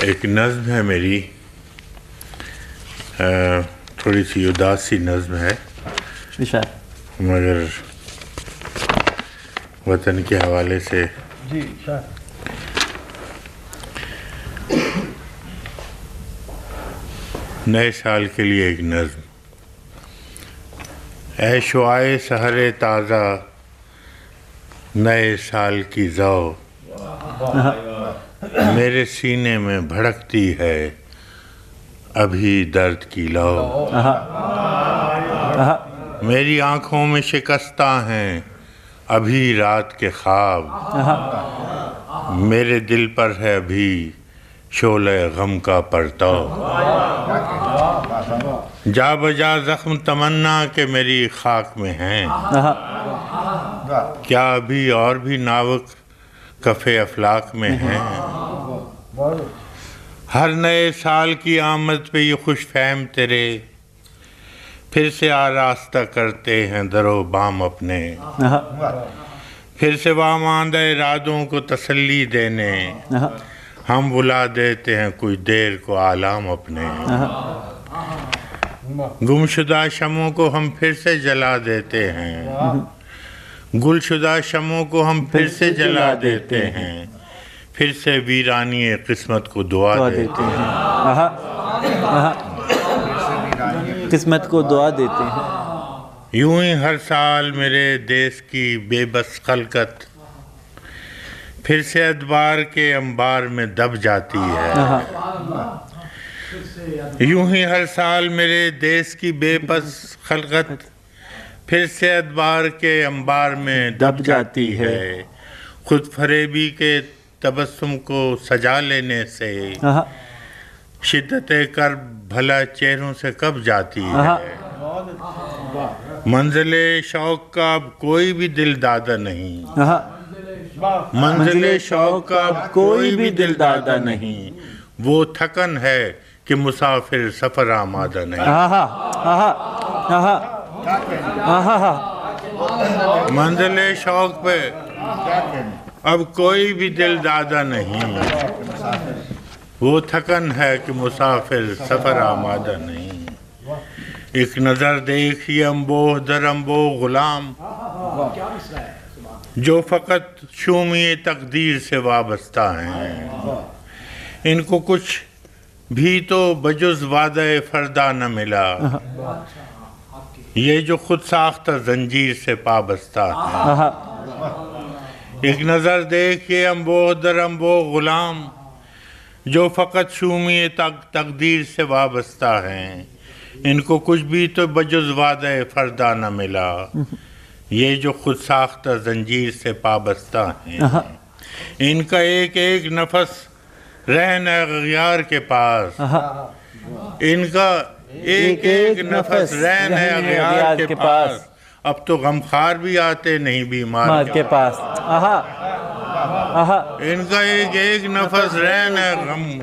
ایک نظم ہے میری۔ تھوڑی سی اداسی نظم ہے۔ مگر وطن کے حوالے سے۔ جی شاہ نئے سال کے لیے ایک نظم۔ اے شعائے سحر تازہ نئے سال کی ذو میرے سینے میں بھڑکتی ہے ابھی درد کی لو۔ میری آنکھوں میں شکستہ ہیں ابھی رات کے خواب۔ میرے دل پر ہے ابھی شعلہ غم کا پرتو۔ جا بجا زخم تمنا کہ میری خاک میں ہیں۔ کیا ابھی اور بھی ناوک کف افلاق میں ہیں؟ ہر نئے سال کی آمد پہ یہ خوش فہم تیرے۔ پھر سے آراستہ کرتے ہیں در و بام اپنے۔ پھر سے واماندہ ارادوں کو تسلی دینے۔ ہم بلا دیتے ہیں کچھ دیر کو عالم اپنے۔ گم شدہ شموں کو ہم پھر سے جلا دیتے ہیں۔ گل شدہ شموں کو ہم پھر سے جلا دیتے ہیں۔ پھر سے ویرانی قسمت کو دعا دیتے ہیں۔ قسمت کو دعا دیتے ہیں۔ یوں ہی ہر سال میرے دیس کی بے بس خلقت پھر سے ادبار کے انبار میں دب جاتی ہے۔ یوں ہی ہر سال میرے دیس کی بے بس خلقت پھر سے ادبار کے انبار میں دب جاتی ہے۔ خود فریبی کے تبسم کو سجا لینے سے شدت کر بھلا چہروں سے کب جاتی ہے؟ منزل شوق کا اب کوئی بھی دل دادا نہیں۔ منزل شوق کا اب کوئی بھی دل دادا نہیں۔ وہ تھکن ہے کہ مسافر سفر آمادہ نہیں۔ منزل شوق پہ اب کوئی بھی دل دادا نہیں۔ وہ تھکن ہے کہ مسافر سفر آمادہ نہیں۔ ایک نظر دیکھی امبوہ در امبوہ غلام۔ جو فقط شومی تقدیر سے وابستہ ہیں۔ ان کو کچھ بھی تو بجز وعدہ فردہ نہ ملا۔ یہ جو خود ساختہ زنجیر سے پابستہ ہیں ایک نظر دیکھیے امبو در امبو غلام جو فقط شومی تق تقدیر سے وابستہ ہیں۔ ان کو کچھ بھی تو بجز وعدہ فردہ نہ ملا۔ یہ جو خود ساختہ زنجیر سے پابستہ ہیں۔ ان کا ایک ایک نفس رہن اغیار کے پاس۔ ان کا ایک ایک نفس رہن اغیار کے پاس۔ اب تو غمخار بھی آتے نہیں بیمار مار کے پاس۔ آہا۔ آہا۔ ان کا ایک ایک نفس رہن ہے غم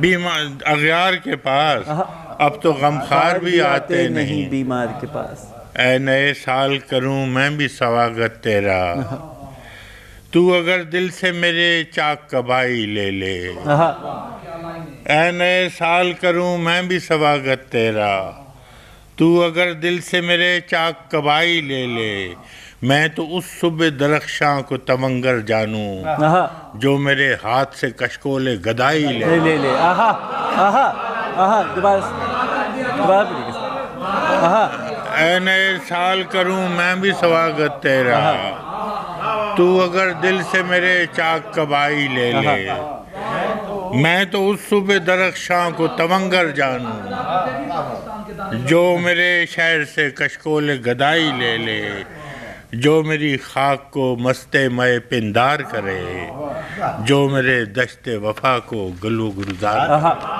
بیمار اغیار کے پاس۔ اب تو غمخار بھی آتے نہیں۔ بیمار کے پاس۔ اے نئے سال کروں میں بھی سواگت تیرا۔ تو اگر دل سے میرے چاک کبائی لے لے۔ اے نئے سال کروں میں بھی سواگت تیرا۔ تو اگر دل سے میرے چاک کبائی لے لے میں تو اس صبح درخشاں کو تمنگر جانوں جو میرے ہاتھ سے کشکول گدائی لے۔ لے لے لے۔ آہا آہا آہا دوبارہ دوبارہ آہا۔ اے نئے سال کروں میں بھی سواگت تیرا۔ تو اگر دل سے میرے چاک کبائی لے لے۔ میں تو اس صبح درخشاں کو تمنگر جانوں۔ جو میرے شہر سے کشکول گدائی لے لے، جو میری خاک کو مست مئے پندار کرے، جو میرے دشت وفا کو گلو گلزار کرے